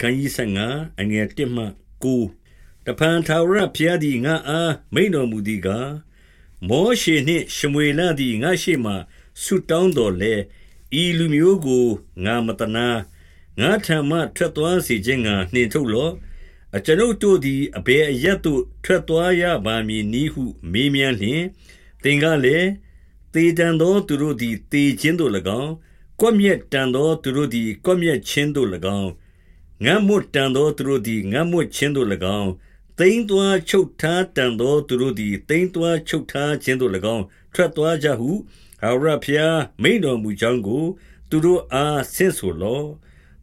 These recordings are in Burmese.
ခန်းကြီး15အငယ်1မှ9တဖန်ထာဝရဘုရားသည်ငါအားမိန်တော်မူသည်ကားမောရှေနှင့်ရှမွေလသည်ငါရှိမှဆုတောင်းတော်လဲဤလူမျိုးကိုငါမတနာငါထံမှထွက်သွားစေခြင်းငါနှင်ထုတ်လော့အကျွန်ုပ်တို့သည်အဘယ်အရက်သို့ထွက်သွားရပါမည်နည်းဟုမေးမြန်းလျင်သင်ကလည်းတေတံသောသူတို့သည်တေခြင်းတို့၎င်းကွက်မြက်တန်သောသူတို့သည်ကွက်မြက်ခြင်းတို့၎င်း ငတ်မွတ်တန်သောသူတို့သည်ငတ်မွတ်ခြင်းတို့၎င်းတိမ်သွာချုပ်ထားတန်သောသူတို့သည်တိမ်သွာချုပ်ထားခြင်းတို့၎င်းထွက်သွားကြဟုဟာရဖျားမိန်တော်မူကြောင်းကို သူတို့အားဆင့်ဆိုလော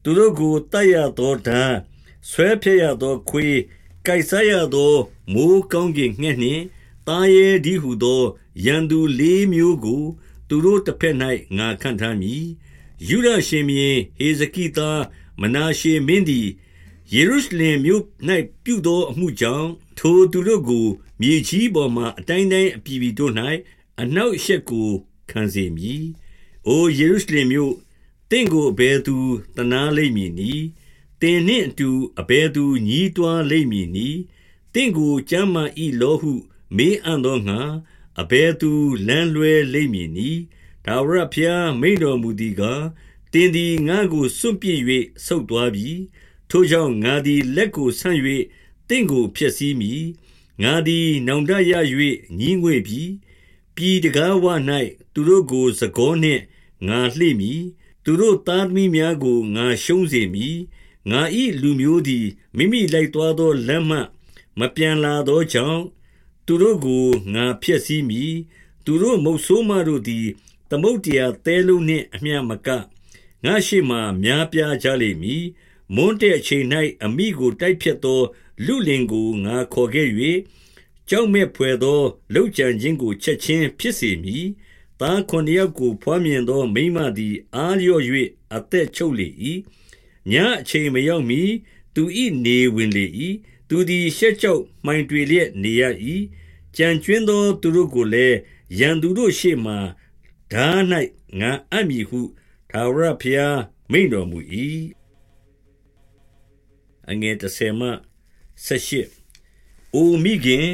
သူတို့ကိုတတ်ရသောဓာဆွဲဖြဲ့ရသောခွေးကိုက်ဆရသောမိုးကောင်းကင်ငှက်နှင့်တာရဲဒီဟုသောရန်သူလေးမျိုးကို သူတို့တစ်ဖက်၌ငါခံထားမည်ယူရရှင်မြေဟေဇကိသား မနာရှေမင်းသည်ယေရုရှလင်မြို့၌ပြုသောအမှုကြောင့်ထိုသူတို့ကိုမြေကြီးပေါ်မှအတိုင်းတိုင်းအပြည်ပြည်တို့၌အနောက်အရှက်ကိုခံစေမည်။အိုယေရုရှလင်မြို့တင့်ကိုအဘယ်သူတနာလိမ့်မည်နည်း။တင်နှင့်အတူအဘယ်သူညီးတွားလိမ့်မည်နည်း။တင့်ကိုကြမ်းမာဤလောဟုမေးအံ့သောငါအဘယ်သူလမ်းလွဲလိမ့်မည်နည်း။ဒါဝရဖျားမိန်တော်မူသည်ကား တင်သည်ငါကိုစွန့်ပစ်၍ဆုတ်သွားပြီထိုကြောင့်ငါသည်လက်ကိုဆန့်၍တင့်ကိုဖျက်ဆီးမည်ငါသည်နောင်တရ၍ညီးငွေ့ပြီပြည်တကားဝ၌သူတို့ကိုစကောနှင့်ငါလှိမည်သူတို့သားသမီးများကိုငါရှုံးစေမည်ငါ၏လူမျိုးသည်မိမိလိုက်သွားသောလမ်းမှမပြန်လာသောကြောင့်သူတို့ကိုငါဖျက်ဆီးမည်သူတို့မုတ်ဆိုးမတို့သည်သမုတ်တရားသဲလုံးနှင့်အမျှမက ငါရှိမှများပြားကြလိမ့်မည်မွန်းတဲ့အချိန်၌အမိကိုတိုက်ဖြတ်သော လူလင်ကိုငါခေါ်ခဲ့၍ကြောက်မဲ့ဖွယ်သောလှုပ်ကြံခြင်းကိုချက်ချင်းဖြစ်စေမည်။သားခုနှစ်ယောက်ကိုဖွားမြင်သောမိမသည်အားလျော့၍အသက်ချုပ်လေ၏။ညအချိန်မရောက်မီသူ၏နေဝင်လေ၏။သူသည်ရှက်ကြောက်မှိုင်တွေလျက်နေရ၏။ကြံကျွင်းသောသူတို့ကိုလည်းရန်သူတို့ရှေ့မှဓာ၌ငါအပ်မည်ဟု ထာဝရဘုရားမိန့်တော်မူ၏အငယ်30မှ78အိုမိခင်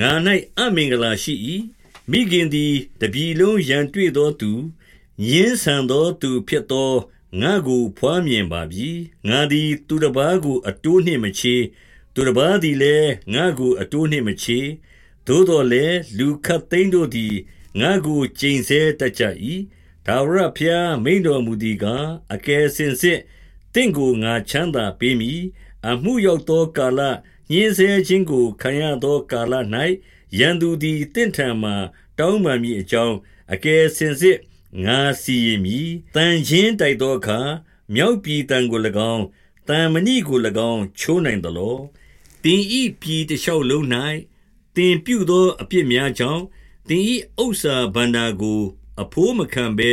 ငါ၌အမင်္ဂလာရှိ၏မိခင်သည်တပြီလုံးရန်တွေ့သောသူညင်းဆန်သောသူဖြစ်သောငါကိုဖွားမြင်ပါပြီငါသည် သူတစ်ပါးကို အတိုးနှင့်မချေသူတစ်ပါးသည်လည်းငါကို အတိုးနှင့်မချေသို့တော်လည်းလူခတ်သိမ်းတို့သည်ငါကိုကျိန်ဆဲတတ်ကြ၏ ဒါဝရဖျားမိန်တော်မူသည်ကားအကယ်စင်စစ်တင့်ကိုငါချမ်းသာပေးမည်အမှုရောက်သောကာလညှင်းဆဲခြင်းကိုခံရသောကာလ၌ရန်သူသည်တင့်ထံမှတောင်းပန်မည်အကြောင်းအကယ်စင်စစ်ငါစီရင်မည်တန်ချင်းတိုက်သောအခါမြောက်ပြည်တန်ကို၎င်းတန်မဏိကို၎င်းချိုးနိုင်သလောတင်ဤပြည်တလျှောက်လုံး၌တင်ပြုသောအပြစ်များကြောင့်တင်ဤဥစ္စာဗန္တာကို အဖိုးမခံဘဲ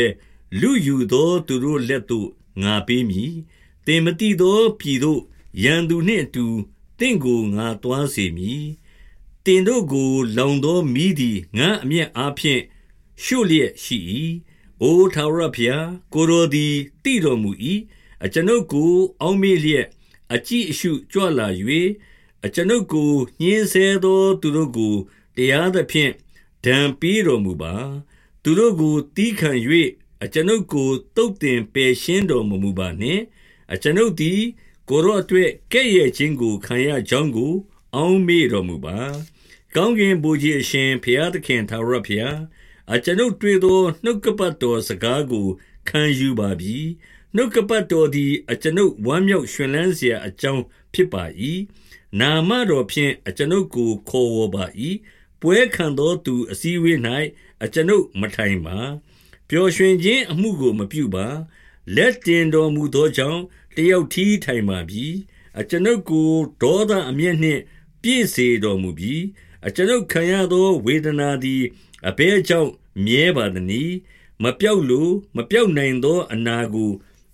လူယူသောသူတို့လက်သို့ငါပေးမည်တင်မတိသောပြည်သို့ရန်သူနှင့်အတူတင့်ကိုငါတွားစေမည်တင်တို့ကို လောင်သောမိသည်ငါအမျက်အားဖြင့်ရှို့လျက်ရှိ၏အိုထာဝရဘုရားကိုရိုသည်တည်တော်မူ၏အကျွန်ုပ်ကို အောက်မေ့လျက်အကြည့်အရှုကြွလာ၍အကျွန်ုပ်ကိုညှင်းဆဲသောသူတို့ကိုတရားသဖြင့်ဒဏ်ပေးတော်မူပါ သူတို့ကိုတီးခံ၍အကျွန်ုပ်ကိုတုတ်တင်ပယ်ရှင်းတော်မမူပါနှင့်အကျွန်ုပ်သည် ကိုရော့အတွက်ကဲ့ရဲ့ခြင်းကိုခံရကြောင်းကို အောင်းမေ့တော်မူပါကောင်းကင်ဘုရားအရှင်ဘုရားသခင်သာရဘုရားအကျွန်ုပ်တွေ့သောနှုတ်ကပတ်တော်စကားကိုခံယူပါပြီနှုတ်ကပတ်တော်သည်အကျွန်ုပ်ဝမ်းမြောက်ရွှင်လန်းစရာအကြောင်းဖြစ်ပါ၏နာမတော်ဖြင့်အကျွန်ုပ်ကိုခေါ်ဝေါ်ပါ၏ ပွဲခံသောသူအစည်းဝေး၌အကျွန်ုပ်မထိုင်ပါပျော်ရွှင်ခြင်းအမှုကိုမပြုပါ လက်တင်တော်မူသောကြောင့်တယောက်ထီးထိုင်ပါပြီအကျွန်ုပ်ကိုဒေါသအမျက်နှင့် ပြည့်စေတော်မူပြီအကျွန်ုပ်ခံရသောဝေဒနာသည်အဘဲကြောင့်မြဲပါသည်။မပြောက်လိုမပြောက်နိုင်သောအနာကို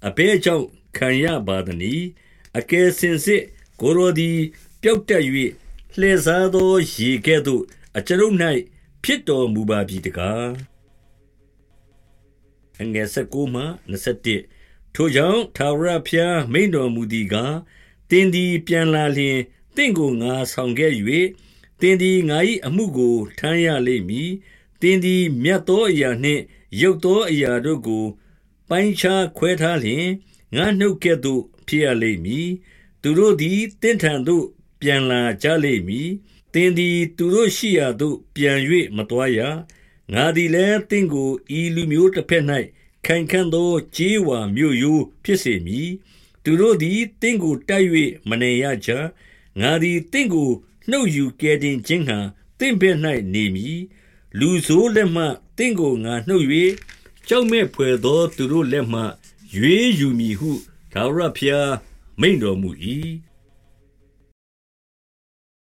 အဘဲကြောင့်ခံရပါသည်။အကယ်စင်စစ်ကိုရိုသည်ပျောက်တက်၍လှည့်စားသောရေကဲ့သို့ အကျွန်ုပ်၌ဖြစ်တော်မူပါပြီတကားအငယ်၁၉မှ21ထိုကြောင့်ထာဝရဘုရားမိန်တော်မူသည်ကားတင်းသည်ပြန်လာလျင်တင့်ကိုငါဆောင်ခဲ့၍တင်းသည်ငါ၏အမှုကိုထမ်းရလိမ့်မည်တင်းသည်မြတ်သောအရာနှင့်ရုပ်သောအရာတို့ကို ပိုင်းခြားခွဲထားလျင်ငါနှုတ်ကဲ့သို့ဖြစ်ရလိမ့်မည်သူတို့သည်တင့်ထံသို့ပြန်လာကြလိမ့်မည် တင်းသည် သူတို့ရှိရာသို့ ပြန်၍မတော်ရငါသည်လည်းတင့်ကို ဤလူမျိုးတစ်ဖက်၌ခိုင်ခံ့သော ကြေးဝါမြို့ယိုးဖြစ်စေမည် သူတို့သည်တင့်ကိုတိုက်၍မနေရကြ ငါသည်တင့်ကို နှုတ်ယူကယ်တင်ခြင်းဟံတင့်ဘက်၌နေမည် လူဆိုးလက်မှတင့်ကို ငါနှုတ်၍ကြောက်မဲ့ဖွယ်သော သူတို့လက်မှ ရွေးယူမည်ဟုသာရဖျား မိန်တော်မူ၏